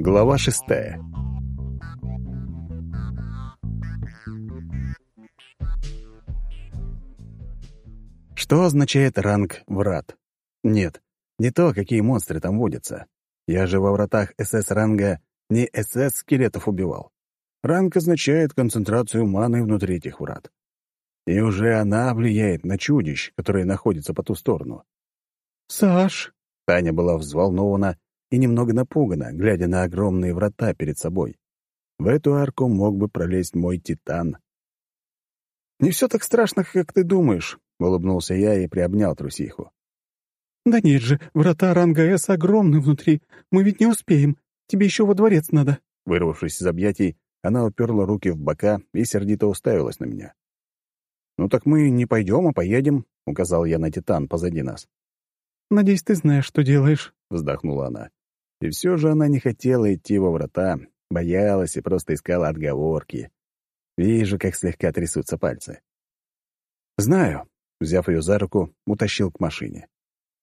Глава шестая. Что означает ранг «врат»? Нет, не то, какие монстры там водятся. Я же во вратах СС-ранга не СС-скелетов убивал. Ранг означает концентрацию маны внутри этих врат. И уже она влияет на чудищ, которые находятся по ту сторону. «Саш!» — Таня была взволнована и немного напугана, глядя на огромные врата перед собой. В эту арку мог бы пролезть мой титан. «Не все так страшно, как ты думаешь», — улыбнулся я и приобнял трусиху. «Да нет же, врата ранга С огромны внутри. Мы ведь не успеем. Тебе еще во дворец надо». Вырвавшись из объятий, она уперла руки в бока и сердито уставилась на меня. «Ну так мы не пойдем, а поедем», — указал я на Титан позади нас. «Надеюсь, ты знаешь, что делаешь», — вздохнула она. И все же она не хотела идти во врата, боялась и просто искала отговорки. Вижу, как слегка трясутся пальцы. «Знаю», — взяв ее за руку, утащил к машине.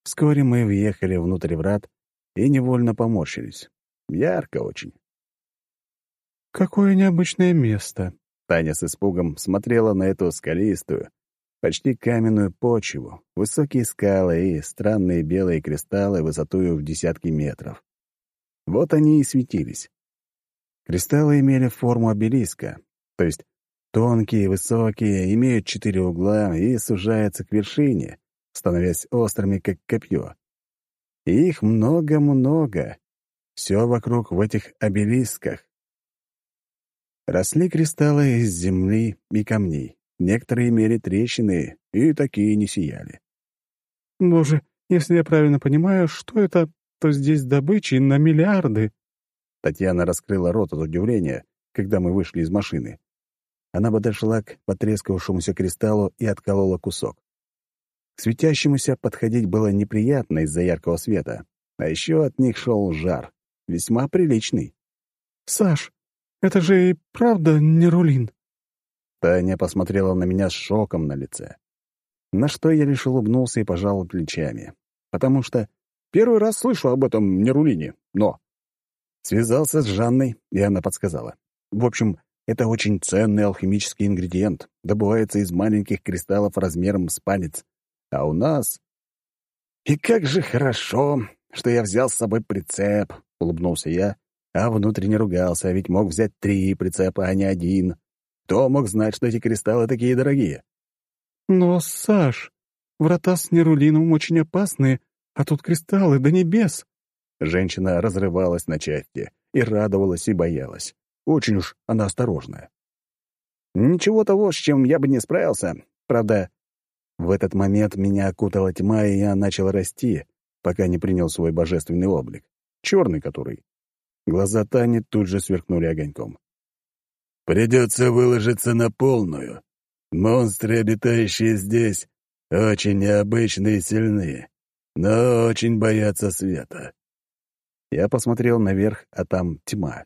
Вскоре мы въехали внутрь врат и невольно поморщились. Ярко очень. «Какое необычное место!» Таня с испугом смотрела на эту скалистую, почти каменную почву, высокие скалы и странные белые кристаллы высотою в десятки метров. Вот они и светились. Кристаллы имели форму обелиска, то есть тонкие, высокие, имеют четыре угла и сужаются к вершине, становясь острыми, как копье. Их много-много. Все вокруг в этих обелисках. Росли кристаллы из земли и камней. Некоторые имели трещины, и такие не сияли. «Боже, если я правильно понимаю, что это, то здесь добычи на миллиарды». Татьяна раскрыла рот от удивления, когда мы вышли из машины. Она подошла к потрескавшемуся кристаллу и отколола кусок. К светящемуся подходить было неприятно из-за яркого света, а еще от них шел жар, весьма приличный. «Саш, это же и правда не рулин?» Таня посмотрела на меня с шоком на лице. На что я лишь улыбнулся и пожал плечами. Потому что первый раз слышу об этом нерулине, но... Связался с Жанной, и она подсказала. В общем, это очень ценный алхимический ингредиент, добывается из маленьких кристаллов размером с палец. А у нас... «И как же хорошо, что я взял с собой прицеп», — улыбнулся я, а внутренне ругался, ведь мог взять три прицепа, а не один. Кто мог знать, что эти кристаллы такие дорогие? «Но, Саш, врата с нерулином очень опасные, а тут кристаллы до небес». Женщина разрывалась на части и радовалась, и боялась. Очень уж она осторожная. Ничего того, с чем я бы не справился. Правда, в этот момент меня окутала тьма, и я начал расти, пока не принял свой божественный облик. Черный который. Глаза Тани тут же сверкнули огоньком. Придется выложиться на полную. Монстры, обитающие здесь, очень необычные и сильны, но очень боятся света. Я посмотрел наверх, а там тьма.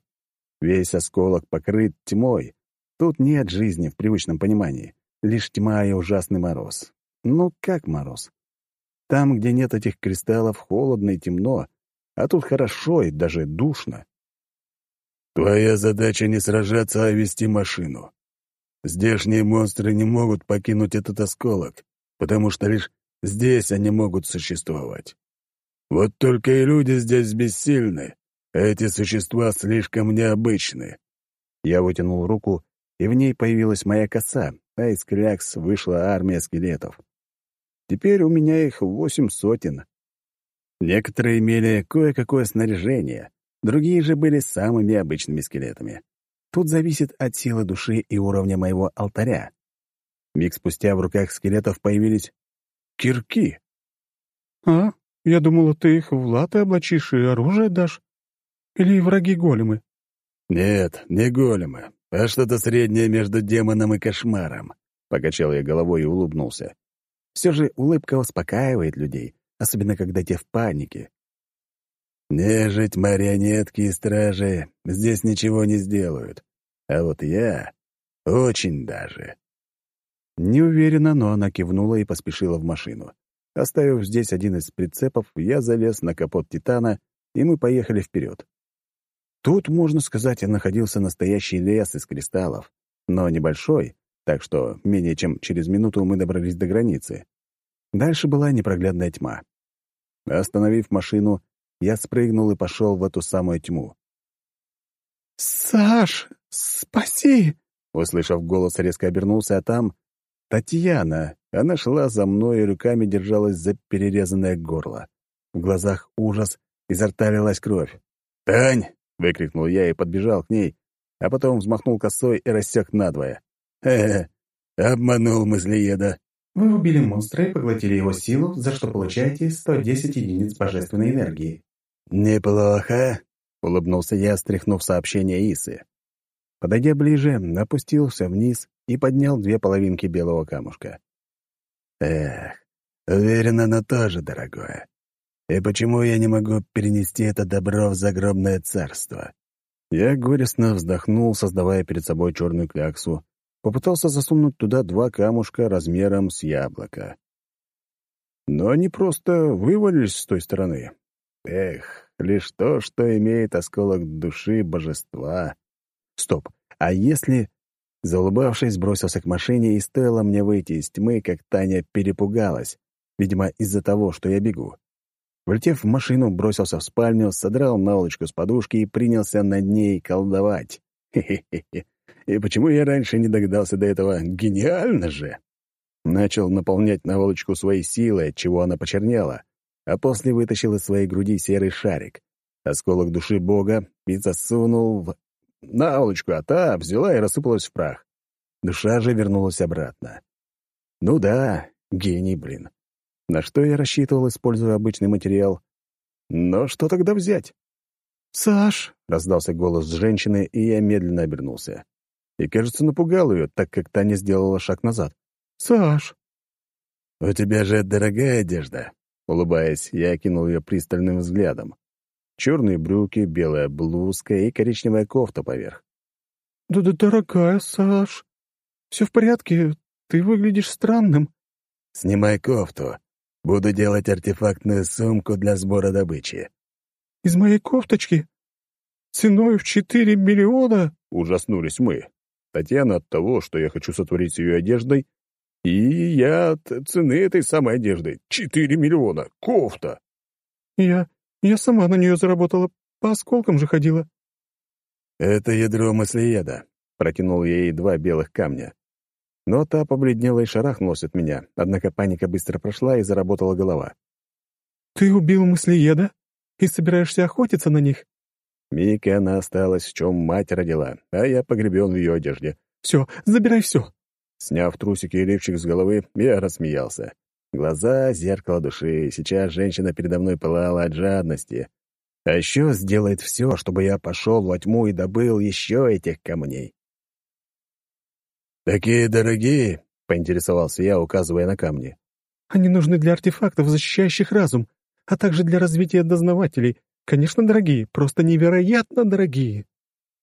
Весь осколок покрыт тьмой. Тут нет жизни в привычном понимании. Лишь тьма и ужасный мороз. Ну, как мороз? Там, где нет этих кристаллов, холодно и темно, а тут хорошо и даже душно. Твоя задача не сражаться, а вести машину. Здешние монстры не могут покинуть этот осколок, потому что лишь здесь они могут существовать. Вот только и люди здесь бессильны, эти существа слишком необычны. Я вытянул руку, и в ней появилась моя коса, а из клякс вышла армия скелетов. Теперь у меня их восемь сотен. Некоторые имели кое-какое снаряжение, Другие же были самыми обычными скелетами. Тут зависит от силы души и уровня моего алтаря. Миг спустя в руках скелетов появились кирки. «А? Я думала, ты их в латы облачишь и оружие дашь? Или враги големы?» «Нет, не големы, а что-то среднее между демоном и кошмаром», — покачал я головой и улыбнулся. Все же улыбка успокаивает людей, особенно когда те в панике. Нежить, марионетки и стражи здесь ничего не сделают. А вот я очень даже. Не уверена, но она кивнула и поспешила в машину. Оставив здесь один из прицепов, я залез на капот «Титана», и мы поехали вперед. Тут, можно сказать, находился настоящий лес из кристаллов, но небольшой, так что менее чем через минуту мы добрались до границы. Дальше была непроглядная тьма. Остановив машину, я спрыгнул и пошел в эту самую тьму. «Саш, спаси!» Услышав голос, резко обернулся, а там Татьяна. Она шла за мной и руками держалась за перерезанное горло. В глазах ужас, изо рта лилась кровь. «Тань!» — выкрикнул я и подбежал к ней, а потом взмахнул косой и рассек надвое. «Э-э, обманул мыслееда». Вы убили монстра и поглотили его силу, за что получаете 110 единиц божественной энергии. «Неплохо», — улыбнулся я, стряхнув сообщение Исы. Подойдя ближе, опустился вниз и поднял две половинки белого камушка. «Эх, уверен, оно тоже дорогое. И почему я не могу перенести это добро в загробное царство?» Я горестно вздохнул, создавая перед собой черную кляксу, попытался засунуть туда два камушка размером с яблоко. Но они просто вывалились с той стороны. Эх, лишь то, что имеет осколок души божества. Стоп, а если... Заулыбавшись, бросился к машине, и стоило мне выйти из тьмы, как Таня перепугалась, видимо, из-за того, что я бегу. Влетев в машину, бросился в спальню, содрал наволочку с подушки и принялся над ней колдовать. Хе-хе-хе. И почему я раньше не догадался до этого? Гениально же! Начал наполнять наволочку своей силой, чего она почернела, а после вытащил из своей груди серый шарик, осколок души Бога, и засунул в наволочку, а та взяла и рассыпалась в прах. Душа же вернулась обратно. Ну да, гений, блин. На что я рассчитывал, используя обычный материал? Но что тогда взять? «Саш!» — раздался голос женщины, и я медленно обернулся и, кажется, напугал ее, так как Таня сделала шаг назад. «Саш!» «У тебя же дорогая одежда!» Улыбаясь, я окинул ее пристальным взглядом. Черные брюки, белая блузка и коричневая кофта поверх. «Да-да, дорогая, Саш! Все в порядке? Ты выглядишь странным». «Снимай кофту. Буду делать артефактную сумку для сбора добычи». «Из моей кофточки? Ценой в четыре миллиона?» — ужаснулись мы. Татьяна от того, что я хочу сотворить с ее одеждой, и я от цены этой самой одежды. Четыре миллиона. Кофта. Я... я сама на нее заработала. По осколкам же ходила. Это ядро мыслееда. Протянул ей два белых камня. Но та побледнела и шарахнулась от меня, однако паника быстро прошла и заработала голова. «Ты убил мыслееда? И собираешься охотиться на них?» Мика она осталась, в чем мать родила, а я погребен в ее одежде. «Все, забирай все!» Сняв трусики и лифчик с головы, я рассмеялся. Глаза — зеркало души, сейчас женщина передо мной пылала от жадности. А еще сделает все, чтобы я пошел во тьму и добыл еще этих камней. «Такие дорогие?» — поинтересовался я, указывая на камни. «Они нужны для артефактов, защищающих разум, а также для развития дознавателей, Конечно, дорогие, просто невероятно дорогие.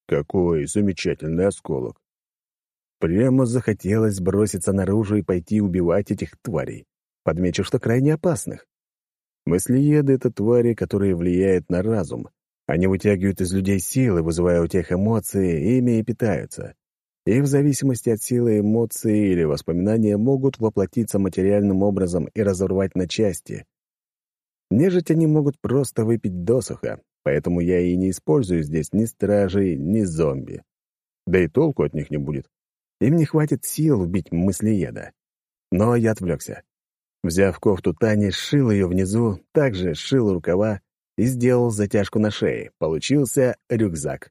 Какой замечательный осколок. Прямо захотелось броситься наружу и пойти убивать этих тварей. Подмечу, что крайне опасных. Мыслееды — это твари, которые влияют на разум. Они вытягивают из людей силы, вызывая у тех эмоции, ими и питаются. И в зависимости от силы эмоции или воспоминания могут воплотиться материальным образом и разорвать на части. Нежить они могут просто выпить досуха, поэтому я и не использую здесь ни стражей, ни зомби. Да и толку от них не будет. Им не хватит сил убить мыслееда. Но я отвлекся. Взяв кофту Тани, сшил ее внизу, также сшил рукава и сделал затяжку на шее. Получился рюкзак.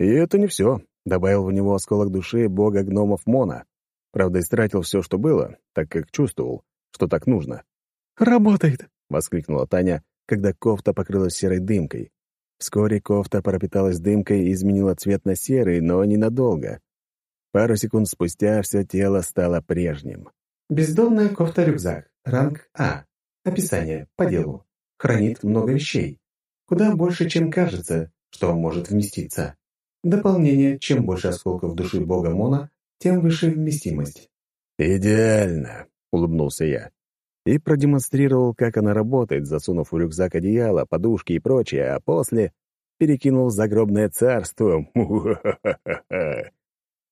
И это не все. Добавил в него осколок души бога гномов Мона. Правда, истратил все, что было, так как чувствовал, что так нужно. «Работает!» — воскликнула Таня, когда кофта покрылась серой дымкой. Вскоре кофта пропиталась дымкой и изменила цвет на серый, но ненадолго. Пару секунд спустя все тело стало прежним. Бездомная кофта-рюкзак. Ранг А. Описание. По делу. Хранит много вещей. Куда больше, чем кажется, что может вместиться. Дополнение. Чем больше осколков души бога Мона, тем выше вместимость. «Идеально!» — улыбнулся я и продемонстрировал, как она работает, засунув в рюкзак одеяло, подушки и прочее, а после... перекинул в загробное царство.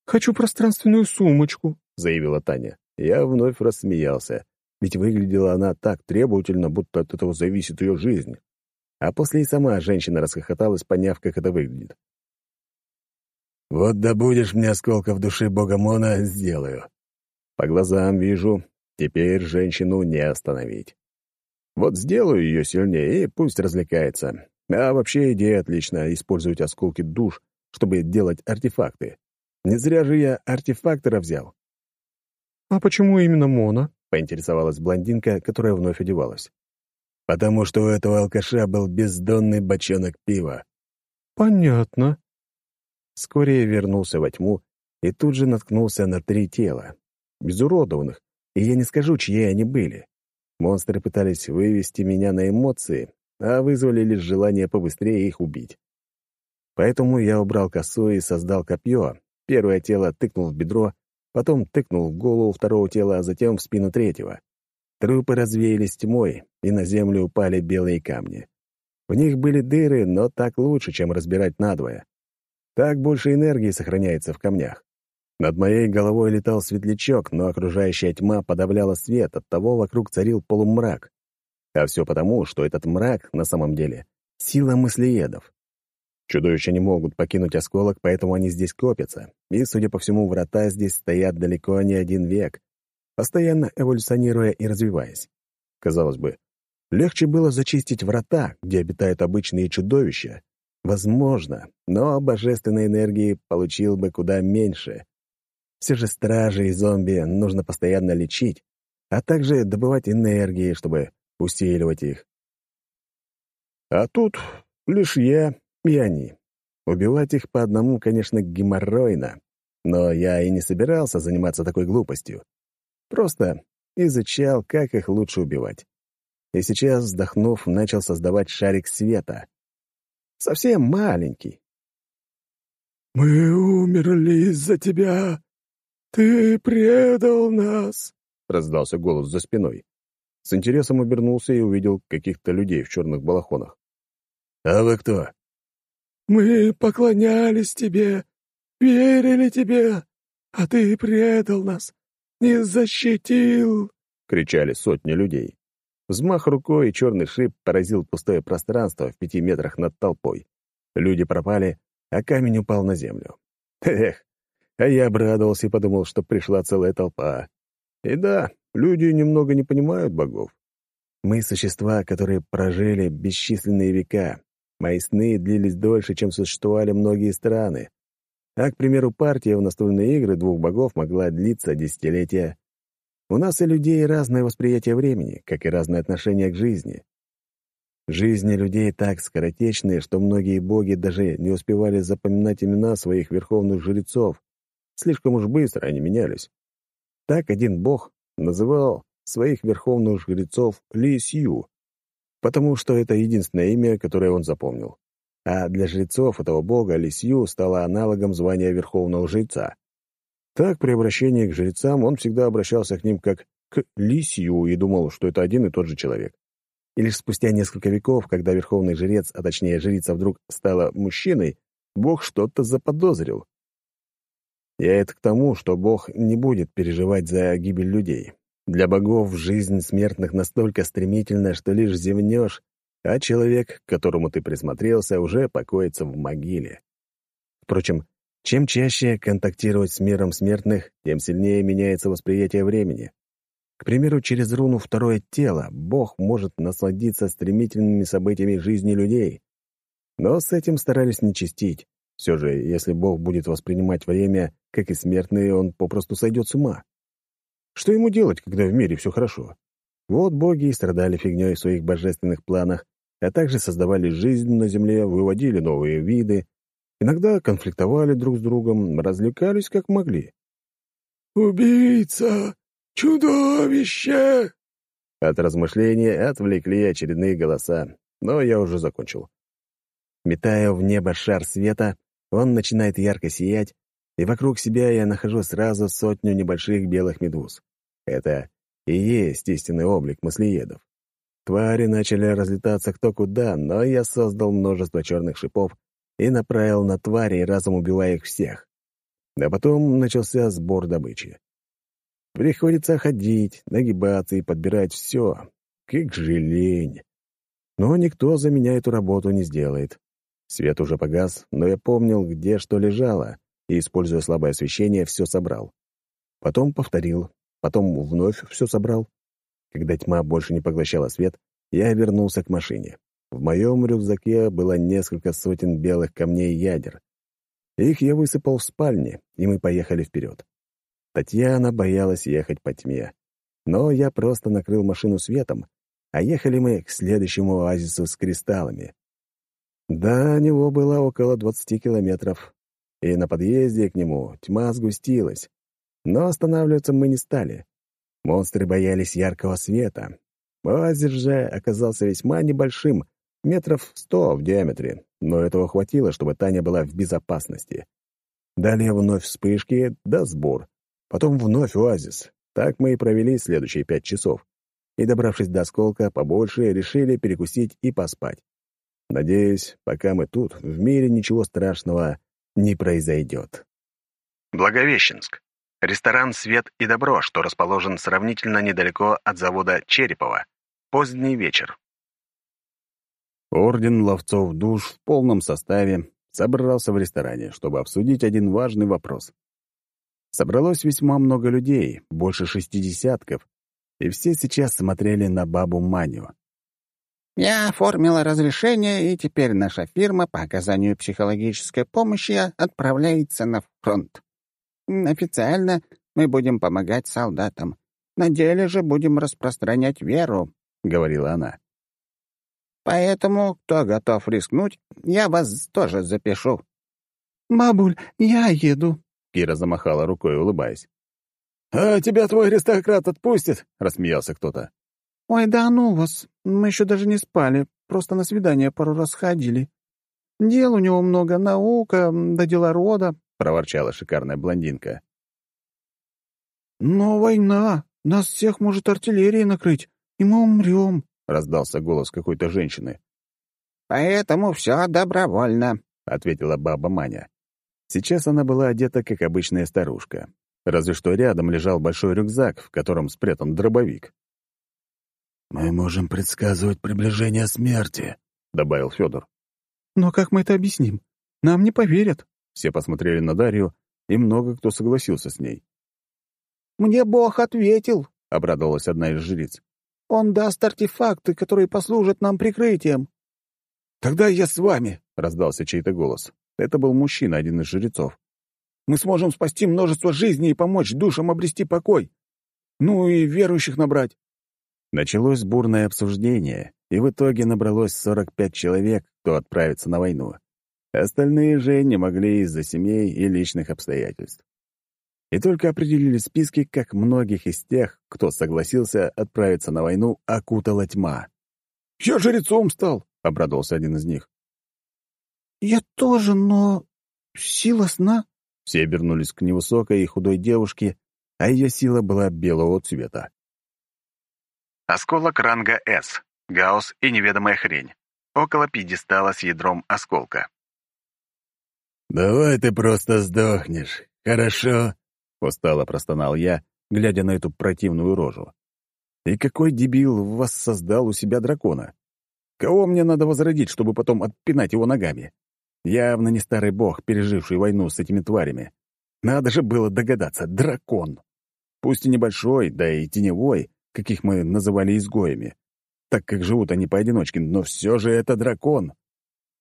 «Хочу пространственную сумочку», — заявила Таня. Я вновь рассмеялся, ведь выглядела она так требовательно, будто от этого зависит ее жизнь. А после и сама женщина расхохоталась, поняв, как это выглядит. «Вот добудешь мне осколков души Богомона, сделаю». По глазам вижу, теперь женщину не остановить. Вот сделаю ее сильнее, и пусть развлекается. А вообще идея отличная — использовать осколки душ, чтобы делать артефакты. Не зря же я артефактора взял. «А почему именно Мона?» — поинтересовалась блондинка, которая вновь одевалась. «Потому что у этого алкаша был бездонный бочонок пива». «Понятно». Вскоре вернулся во тьму и тут же наткнулся на три тела. Безуродованных, и я не скажу, чьи они были. Монстры пытались вывести меня на эмоции, а вызвали лишь желание побыстрее их убить. Поэтому я убрал косу и создал копье. Первое тело тыкнул в бедро, потом тыкнул в голову второго тела, а затем в спину третьего. Трупы развеялись тьмой, и на землю упали белые камни. В них были дыры, но так лучше, чем разбирать надвое. Так больше энергии сохраняется в камнях. Над моей головой летал светлячок, но окружающая тьма подавляла свет, оттого вокруг царил полумрак. А все потому, что этот мрак, на самом деле, сила мыслеедов. Чудовища не могут покинуть осколок, поэтому они здесь копятся. И, судя по всему, врата здесь стоят далеко не один век, постоянно эволюционируя и развиваясь. Казалось бы, легче было зачистить врата, где обитают обычные чудовища. Возможно, но божественной энергии получил бы куда меньше. Все же стражи и зомби нужно постоянно лечить, а также добывать энергии, чтобы усиливать их. А тут лишь я и они. Убивать их по одному, конечно, геморройно, но я и не собирался заниматься такой глупостью. Просто изучал, как их лучше убивать. И сейчас, вздохнув, начал создавать шарик света. Совсем маленький. «Мы умерли из-за тебя. Ты предал нас», — раздался голос за спиной. С интересом обернулся и увидел каких-то людей в черных балахонах. «А вы кто?» Мы поклонялись тебе, верили тебе, а ты предал нас, не защитил!» — кричали сотни людей. Взмах рукой и черный шип поразил пустое пространство в пяти метрах над толпой. Люди пропали, а камень упал на землю. Эх, а я обрадовался и подумал, что пришла целая толпа. И да, люди немного не понимают богов. Мы — существа, которые прожили бесчисленные века, Мои сны длились дольше, чем существовали многие страны. А, к примеру, партия в настольные игры двух богов могла длиться десятилетия. У нас и людей разное восприятие времени, как и разное отношение к жизни. Жизни людей так скоротечны, что многие боги даже не успевали запоминать имена своих верховных жрецов. Слишком уж быстро они менялись. Так один бог называл своих верховных жрецов Ли Сью, потому что это единственное имя, которое он запомнил. А для жрецов этого бога Лисью стало аналогом звания верховного жреца. Так, при обращении к жрецам он всегда обращался к ним как к Лисью и думал, что это один и тот же человек. И лишь спустя несколько веков, когда верховный жрец, а точнее жрица вдруг стала мужчиной, бог что-то заподозрил. Я это к тому, что бог не будет переживать за гибель людей. Для богов жизнь смертных настолько стремительна, что лишь зевнешь, а человек, к которому ты присмотрелся, уже покоится в могиле. Впрочем, чем чаще контактировать с миром смертных, тем сильнее меняется восприятие времени. К примеру, через руну «Второе тело» Бог может насладиться стремительными событиями жизни людей. Но с этим старались не чистить. Все же, если Бог будет воспринимать время, как и смертные, он попросту сойдет с ума. Что ему делать, когда в мире все хорошо? Вот боги и страдали фигней в своих божественных планах, а также создавали жизнь на земле, выводили новые виды, иногда конфликтовали друг с другом, развлекались как могли. «Убийца! Чудовище!» От размышления отвлекли очередные голоса, но я уже закончил. Метая в небо шар света, он начинает ярко сиять, и вокруг себя я нахожу сразу сотню небольших белых медуз. Это и есть истинный облик маслоедов. Твари начали разлетаться кто куда, но я создал множество черных шипов и направил на твари, разом убивая их всех. А потом начался сбор добычи. Приходится ходить, нагибаться и подбирать все. Как же лень. Но никто за меня эту работу не сделает. Свет уже погас, но я помнил, где что лежало, и, используя слабое освещение, все собрал. Потом повторил, потом вновь все собрал. Когда тьма больше не поглощала свет, я вернулся к машине. В моем рюкзаке было несколько сотен белых камней ядер. Их я высыпал в спальне, и мы поехали вперед. Татьяна боялась ехать по тьме. Но я просто накрыл машину светом, а ехали мы к следующему оазису с кристаллами. До него было около 20 километров, и на подъезде к нему тьма сгустилась. Но останавливаться мы не стали. Монстры боялись яркого света. Оазис же оказался весьма небольшим, метров сто в диаметре, но этого хватило, чтобы Таня была в безопасности. Далее вновь вспышки, да сбор. Потом вновь оазис. Так мы и провели следующие пять часов. И, добравшись до осколка побольше, решили перекусить и поспать. Надеюсь, пока мы тут, в мире ничего страшного не произойдет. Благовещенск. Ресторан «Свет и добро», что расположен сравнительно недалеко от завода Черепова. Поздний вечер. Орден ловцов душ в полном составе собрался в ресторане, чтобы обсудить один важный вопрос. Собралось весьма много людей, больше шести десятков, и все сейчас смотрели на бабу Маню. Я оформила разрешение, и теперь наша фирма по оказанию психологической помощи отправляется на фронт. Официально мы будем помогать солдатам. На деле же будем распространять веру», — говорила она. «Поэтому, кто готов рискнуть, я вас тоже запишу». «Бабуль, я еду», — Кира замахала рукой, улыбаясь. «А тебя твой аристократ отпустит?» — рассмеялся кто-то. «Ой, да ну вас, мы еще даже не спали, просто на свидание пару раз ходили. Дел у него много, наука, да дела рода», — проворчала шикарная блондинка. «Но война, нас всех может артиллерия накрыть, и мы умрем», — раздался голос какой-то женщины. «Поэтому все добровольно», — ответила баба Маня. Сейчас она была одета, как обычная старушка. Разве что рядом лежал большой рюкзак, в котором спрятан дробовик. «Мы можем предсказывать приближение смерти», — добавил Федор. «Но как мы это объясним? Нам не поверят». Все посмотрели на Дарью, и много кто согласился с ней. «Мне Бог ответил», — обрадовалась одна из жриц. «Он даст артефакты, которые послужат нам прикрытием». «Тогда я с вами», — раздался чей-то голос. Это был мужчина, один из жрецов. «Мы сможем спасти множество жизней и помочь душам обрести покой. Ну и верующих набрать». Началось бурное обсуждение, и в итоге набралось 45 человек, кто отправится на войну. Остальные же не могли из-за семей и личных обстоятельств. И только определили списки, как многих из тех, кто согласился отправиться на войну, окутала тьма. «Я жрецом стал!» — обрадовался один из них. «Я тоже, но... сила сна...» Все обернулись к невысокой и худой девушке, а ее сила была белого цвета. Осколок ранга С. Гаусс и неведомая хрень. Около пьедестала с ядром осколка. «Давай ты просто сдохнешь, хорошо?» — устало простонал я, глядя на эту противную рожу. «И какой дебил вас создал у себя дракона? Кого мне надо возродить, чтобы потом отпинать его ногами? Явно не старый бог, переживший войну с этими тварями. Надо же было догадаться, дракон. Пусть и небольшой, да и теневой, каких мы называли изгоями, так как живут они поодиночке, но все же это дракон.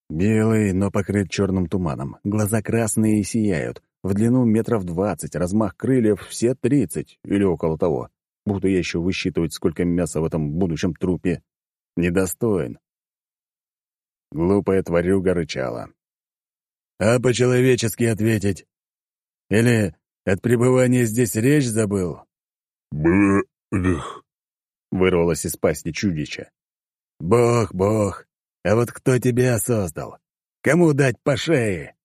Белый, но покрыт черным туманом, глаза красные и сияют, в длину метров двадцать, размах крыльев все тридцать или около того. Буду я еще высчитывать, сколько мяса в этом будущем трупе. Недостоин. Глупая тварюга рычала. «А по-человечески ответить? Или от пребывания здесь речь забыл?» «Б-ых», вырвалось из пасти чудища. «Бог, бог, а вот кто тебя создал? Кому дать по шее?»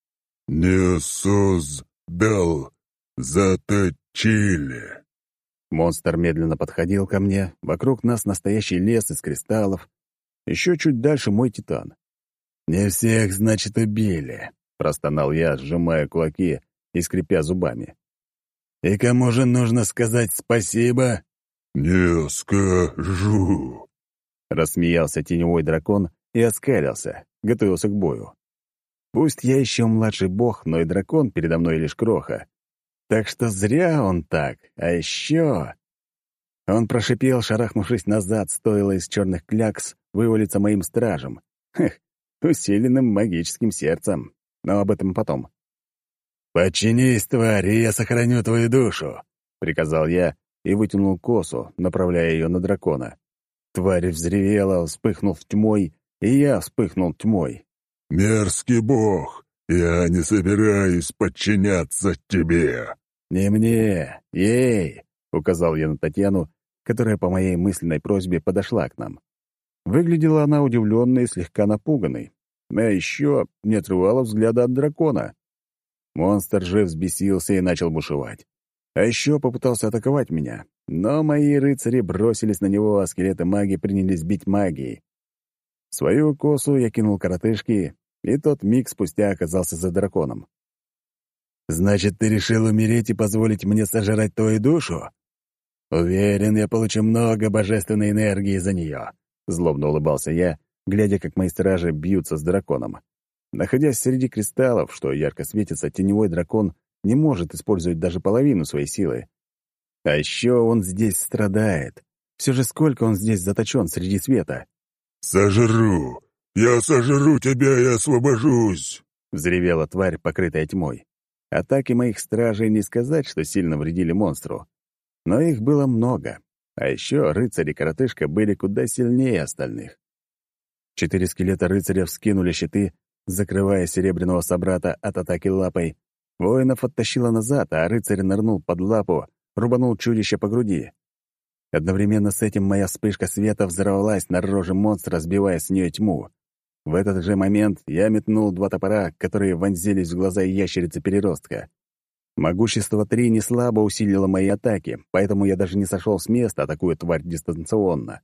«Не создал, заточили». Монстр медленно подходил ко мне, вокруг нас настоящий лес из кристаллов. Еще чуть дальше мой титан. «Не всех, значит, убили», — простонал я, сжимая кулаки и скрипя зубами. «И кому же нужно сказать спасибо?» «Не скажу», — рассмеялся теневой дракон и оскалился, готовился к бою. Пусть я еще младший бог, но и дракон передо мной лишь кроха. Так что зря он так. А еще... Он прошипел, шарахнувшись назад, стоило из черных клякс вывалиться моим стражем. Хех, усиленным магическим сердцем. Но об этом потом. «Подчинись, тварь, и я сохраню твою душу», — приказал я и вытянул косу, направляя ее на дракона. Тварь взревела, вспыхнув тьмой, и я вспыхнул тьмой. «Мерзкий бог, я не собираюсь подчиняться тебе!» «Не мне, ей!» — указал я на Татьяну, которая по моей мысленной просьбе подошла к нам. Выглядела она удивленной и слегка напуганной, а еще не отрывала взгляда от дракона. Монстр же взбесился и начал бушевать. А еще попытался атаковать меня, но мои рыцари бросились на него, а скелеты маги принялись бить магией. Свою косу я кинул коротышки, и тот миг спустя оказался за драконом. «Значит, ты решил умереть и позволить мне сожрать твою душу? Уверен, я получу много божественной энергии за нее», — злобно улыбался я, глядя, как мои стражи бьются с драконом. Находясь среди кристаллов, что ярко светится, теневой дракон не может использовать даже половину своей силы. А еще он здесь страдает. Все же сколько он здесь заточен среди света? «Сожру! Я сожру тебя и освобожусь!» — взревела тварь, покрытая тьмой. Атаки моих стражей не сказать, что сильно вредили монстру. Но их было много. А еще рыцари-коротышка были куда сильнее остальных. Четыре скелета рыцаря вскинули щиты, закрывая серебряного собрата от атаки лапой. Воинов оттащило назад, а рыцарь нырнул под лапу, рубанул чудище по груди. Одновременно с этим моя вспышка света взорвалась на роже монстра, сбивая с нее тьму. В этот же момент я метнул два топора, которые вонзились в глаза ящерицы-переростка. Могущество 3 не слабо усилило мои атаки, поэтому я даже не сошел с места, атакуя тварь дистанционно.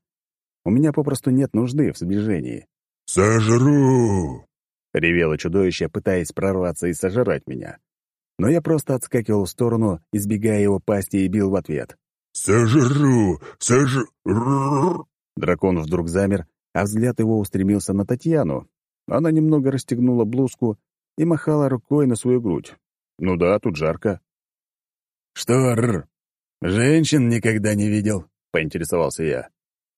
У меня попросту нет нужды в сближении. «Сожру!» — ревело чудовище, пытаясь прорваться и сожрать меня. Но я просто отскакивал в сторону, избегая его пасти, и бил в ответ. «Сожру! Сожру!» Дракон вдруг замер, а взгляд его устремился на Татьяну. Она немного расстегнула блузку и махала рукой на свою грудь. Ну да, тут жарко. «Что, р? Женщин никогда не видел?» — поинтересовался я.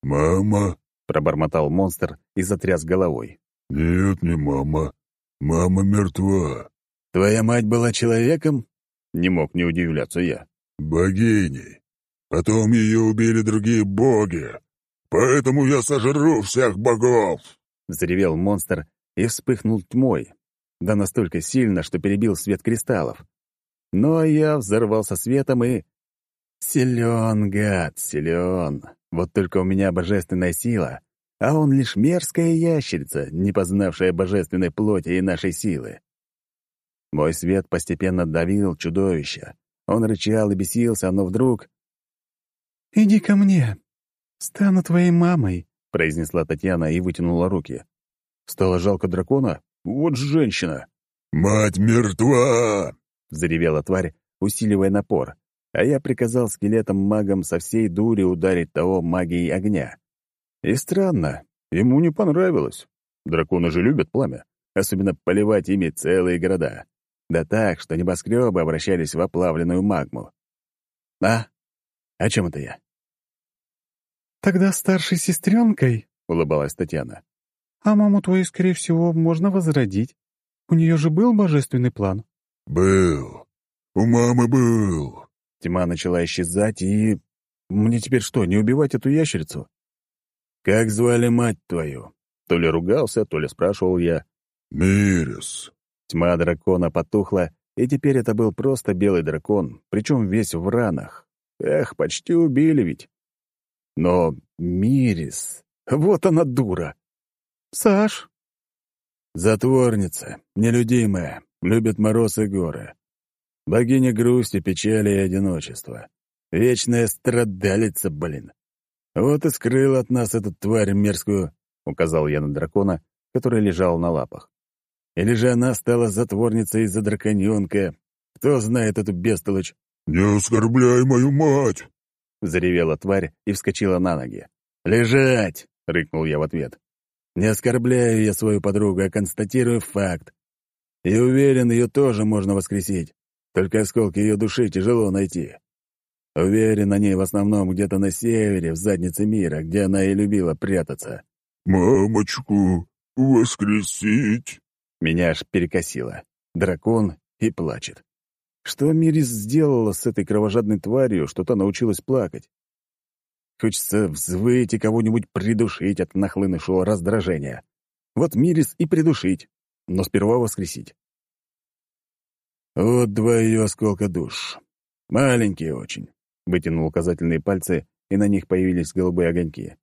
«Мама?» — пробормотал монстр и затряс головой. «Нет, не мама. Мама мертва». «Твоя мать была человеком?» — не мог не удивляться я. «Богиней. Потом ее убили другие боги. Поэтому я сожру всех богов!» — заревел монстр и вспыхнул тьмой, да настолько сильно, что перебил свет кристаллов. Но я взорвался светом и... Силен, гад, силен. Вот только у меня божественная сила, а он лишь мерзкая ящерица, не познавшая божественной плоти и нашей силы. Мой свет постепенно давил чудовище. Он рычал и бесился, но вдруг... «Иди ко мне, стану твоей мамой», — произнесла Татьяна и вытянула руки. Стало жалко дракона? Вот женщина! «Мать мертва!» — заревела тварь, усиливая напор, а я приказал скелетам-магам со всей дури ударить того магией огня. И странно, ему не понравилось. Драконы же любят пламя, особенно поливать ими целые города. Да так, что небоскребы обращались в оплавленную магму. А? О чем это я? «Тогда старшей сестренкой», — улыбалась Татьяна. «А маму твою, скорее всего, можно возродить. У нее же был божественный план». «Был. У мамы был». Тьма начала исчезать, и... Мне теперь что, не убивать эту ящерицу? «Как звали мать твою?» То ли ругался, то ли спрашивал я. «Мирис». Тьма дракона потухла, и теперь это был просто белый дракон, причем весь в ранах. Эх, почти убили ведь. Но Мирис... Вот она дура. «Саш!» Затворница, нелюдимая, любит мороз и горы. Богиня грусти, печали и одиночества. Вечная страдалица, блин. Вот и скрыл от нас эту тварь мерзкую, — указал я на дракона, который лежал на лапах. Или же она стала затворницей из-за драконёнка. Кто знает эту бестолочь? «Не оскорбляй мою мать!» — заревела тварь и вскочила на ноги. «Лежать!» — рыкнул я в ответ. «Не оскорбляю я свою подругу, а констатирую факт. И уверен, ее тоже можно воскресить. Только осколки ее души тяжело найти. Уверен, они в основном где-то на севере, в заднице мира, где она и любила прятаться. «Мамочку воскресить?» Меня аж перекосило. Дракон и плачет. Что Мирис сделала с этой кровожадной тварью, что та научилась плакать? Хочется взвыть и кого-нибудь придушить от нахлынувшего раздражения. Вот Мирис и придушить, но сперва воскресить. Вот два ее осколка душ. Маленькие очень. Вытянул указательные пальцы, и на них появились голубые огоньки.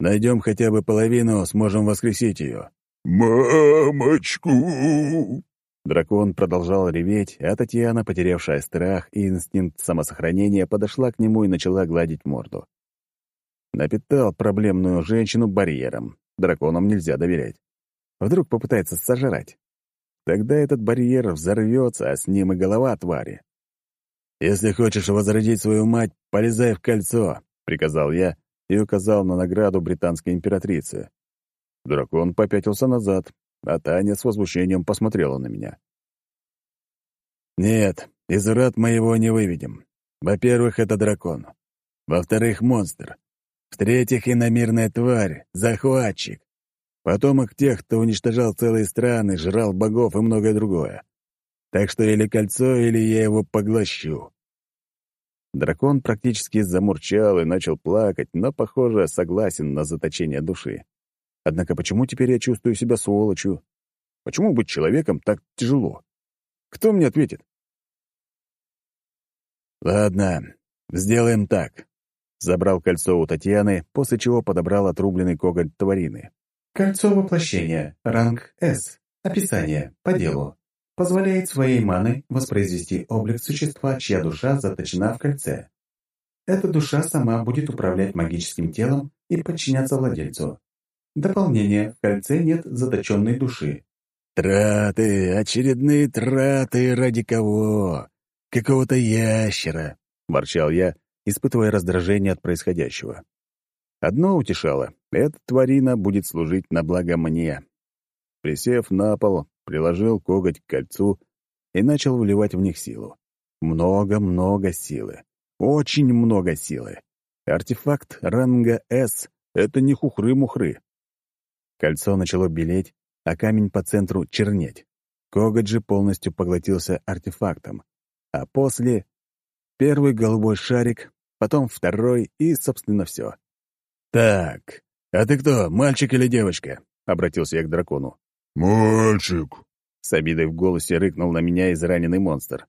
Найдем хотя бы половину, сможем воскресить ее. «Мамочку!» Дракон продолжал реветь, а Татьяна, потерявшая страх и инстинкт самосохранения, подошла к нему и начала гладить морду. Напитал проблемную женщину барьером. Драконам нельзя доверять. Вдруг попытается сожрать. Тогда этот барьер взорвется, а с ним и голова твари. «Если хочешь возродить свою мать, полезай в кольцо», — приказал я и указал на награду британской императрицы. Дракон попятился назад, а Таня с возмущением посмотрела на меня. «Нет, из врат мы его не выведем. Во-первых, это дракон. Во-вторых, монстр. В-третьих, иномирная тварь, захватчик. Потомок тех, кто уничтожал целые страны, жрал богов и многое другое. Так что или кольцо, или я его поглощу». Дракон практически замурчал и начал плакать, но, похоже, согласен на заточение души. Однако почему теперь я чувствую себя сволочью? Почему быть человеком так тяжело? Кто мне ответит? Ладно, сделаем так. Забрал кольцо у Татьяны, после чего подобрал отрубленный коготь тварины. Кольцо воплощения. Ранг С. Описание. По делу. Позволяет своей маной воспроизвести облик существа, чья душа заточена в кольце. Эта душа сама будет управлять магическим телом и подчиняться владельцу. Дополнение. В кольце нет заточенной души. Траты, очередные траты ради кого? Какого-то ящера, ворчал я, испытывая раздражение от происходящего. Одно утешало — эта тварина будет служить на благо мне. Присев на пол, приложил коготь к кольцу и начал вливать в них силу. Много-много силы. Очень много силы. Артефакт ранга «С» — это не хухры-мухры. Кольцо начало белеть, а камень по центру — чернеть. Коготь же полностью поглотился артефактом. А после — первый голубой шарик, потом второй и, собственно, все. «Так, а ты кто, мальчик или девочка?» — обратился я к дракону. «Мальчик!» — с обидой в голосе рыкнул на меня израненный монстр.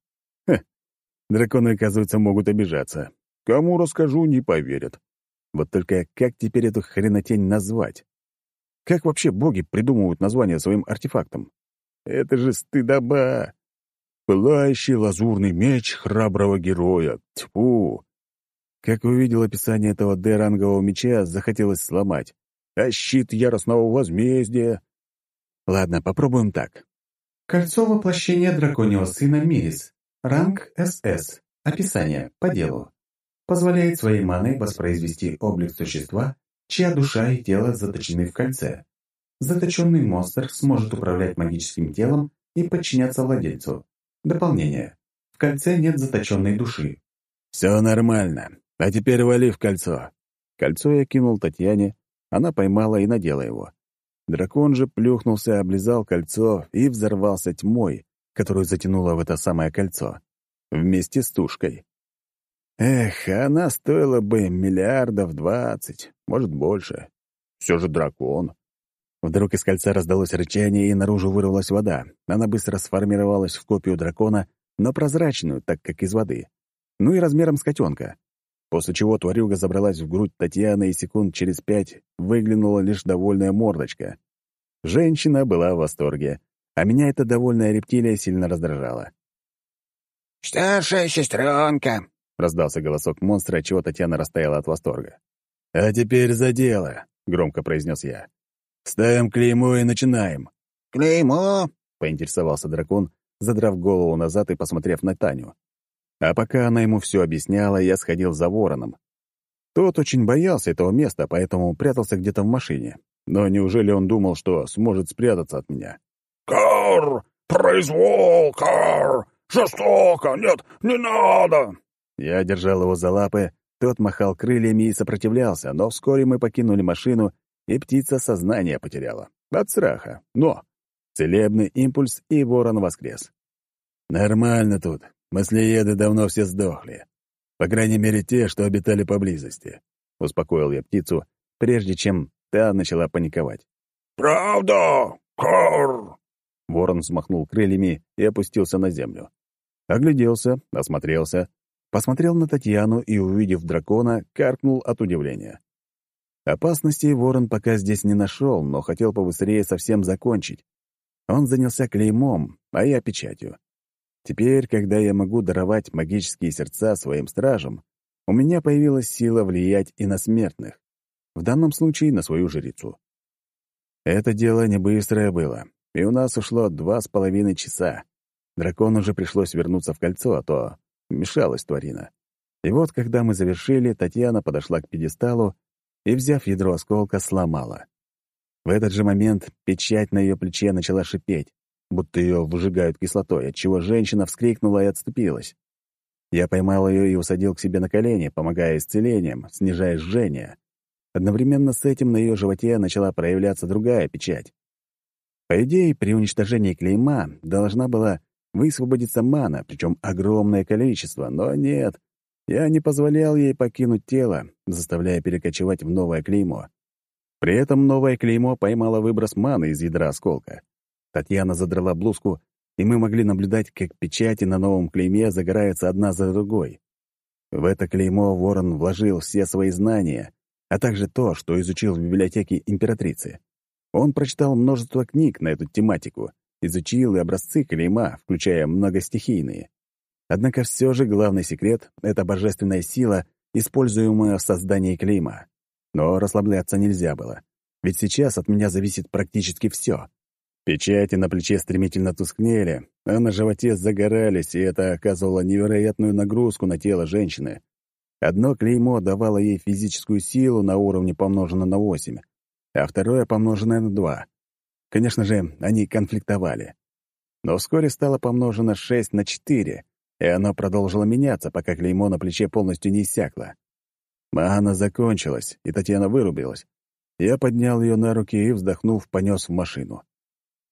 «Хе, драконы, оказывается, могут обижаться. Кому расскажу, не поверят. Вот только как теперь эту хренотень назвать? Как вообще боги придумывают названия своим артефактам? Это же стыдоба! Пылающий лазурный меч храброго героя. Тьфу! Как увидел описание этого Д-рангового меча, захотелось сломать. А щит яростного возмездия? Ладно, попробуем так. Кольцо воплощения драконьего сына Мирис. Ранг СС. Описание. По делу. Позволяет своей маной воспроизвести облик существа, чья душа и тело заточены в кольце. Заточенный монстр сможет управлять магическим телом и подчиняться владельцу. Дополнение. В кольце нет заточенной души. «Все нормально. А теперь вали в кольцо». Кольцо я кинул Татьяне, она поймала и надела его. Дракон же плюхнулся, облизал кольцо и взорвался тьмой, которую затянуло в это самое кольцо. Вместе с тушкой. Эх, она стоила бы миллиардов двадцать, может, больше. Все же дракон. Вдруг из кольца раздалось рычание, и наружу вырвалась вода. Она быстро сформировалась в копию дракона, но прозрачную, так как из воды. Ну и размером с котенка. После чего тварюга забралась в грудь Татьяны, и секунд через пять выглянула лишь довольная мордочка. Женщина была в восторге, а меня эта довольная рептилия сильно раздражала. «Старшая сестренка, раздался голосок монстра, чего Татьяна растаяла от восторга. «А теперь за дело», — громко произнес я. «Ставим клеймо и начинаем». «Клеймо?» — поинтересовался дракон, задрав голову назад и посмотрев на Таню. А пока она ему все объясняла, я сходил за вороном. Тот очень боялся этого места, поэтому прятался где-то в машине. Но неужели он думал, что сможет спрятаться от меня? «Кар! Произвол, Кар! Жестоко! Нет, не надо!» Я держал его за лапы, тот махал крыльями и сопротивлялся, но вскоре мы покинули машину, и птица сознание потеряла. От страха. Но! Целебный импульс, и ворон воскрес. «Нормально тут. Маслоеды давно все сдохли. По крайней мере, те, что обитали поблизости», — успокоил я птицу, прежде чем та начала паниковать. «Правда? Кар!» Ворон взмахнул крыльями и опустился на землю. Огляделся, осмотрелся, посмотрел на Татьяну и, увидев дракона, каркнул от удивления. Опасностей ворон пока здесь не нашел, но хотел побыстрее совсем закончить. Он занялся клеймом, а я печатью. Теперь, когда я могу даровать магические сердца своим стражам, у меня появилась сила влиять и на смертных в данном случае на свою жрицу. Это дело не быстрое было, и у нас ушло два с половиной часа. Дракону уже пришлось вернуться в кольцо, а то мешалась тварина. И вот, когда мы завершили, Татьяна подошла к пьедесталу и, взяв ядро осколка, сломала. В этот же момент печать на ее плече начала шипеть, будто ее выжигают кислотой, отчего женщина вскрикнула и отступилась. Я поймал ее и усадил к себе на колени, помогая исцелением, снижая жжение. Одновременно с этим на ее животе начала проявляться другая печать. По идее, при уничтожении клейма должна была высвободиться мана, причем огромное количество, но нет. Я не позволял ей покинуть тело, заставляя перекочевать в новое клеймо. При этом новое клеймо поймало выброс маны из ядра осколка. Татьяна задрала блузку, и мы могли наблюдать, как печати на новом клейме загораются одна за другой. В это клеймо Ворон вложил все свои знания, а также то, что изучил в библиотеке императрицы. Он прочитал множество книг на эту тематику, изучил и образцы клейма, включая многостихийные. Однако все же главный секрет — это божественная сила, используемая в создании клейма. Но расслабляться нельзя было, ведь сейчас от меня зависит практически все. Печати на плече стремительно тускнели, а на животе загорались, и это оказывало невероятную нагрузку на тело женщины. Одно клеймо давало ей физическую силу на уровне помножено на 8, а второе помноженное на 2. Конечно же, они конфликтовали. Но вскоре стало помножено 6 на 4, и оно продолжило меняться, пока клеймо на плече полностью не иссякло. Мана закончилась, и Татьяна вырубилась. Я поднял ее на руки и, вздохнув, понес в машину.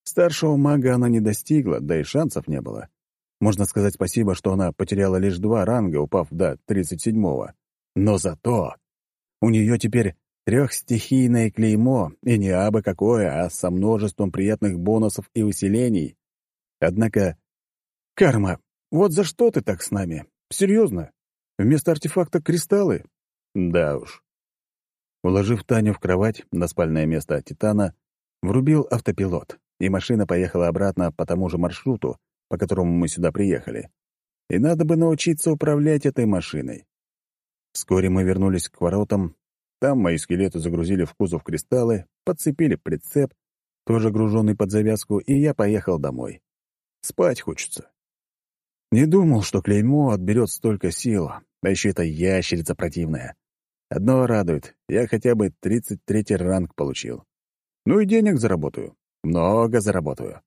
Старшего мага она не достигла, да и шансов не было. Можно сказать спасибо, что она потеряла лишь два ранга, упав до 37-го. Но зато у нее теперь трехстихийное клеймо, и не абы какое, а со множеством приятных бонусов и усилений. Однако... Карма, вот за что ты так с нами? Серьезно? Вместо артефакта кристаллы? Да уж. Уложив Таню в кровать на спальное место Титана, врубил автопилот, и машина поехала обратно по тому же маршруту, по которому мы сюда приехали. И надо бы научиться управлять этой машиной. Вскоре мы вернулись к воротам. Там мои скелеты загрузили в кузов кристаллы, подцепили прицеп, тоже груженный под завязку, и я поехал домой. Спать хочется. Не думал, что клеймо отберет столько сил, а еще эта ящерица противная. Одно радует, я хотя бы 33-й ранг получил. Ну и денег заработаю. Много заработаю.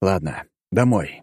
Ладно, Домой.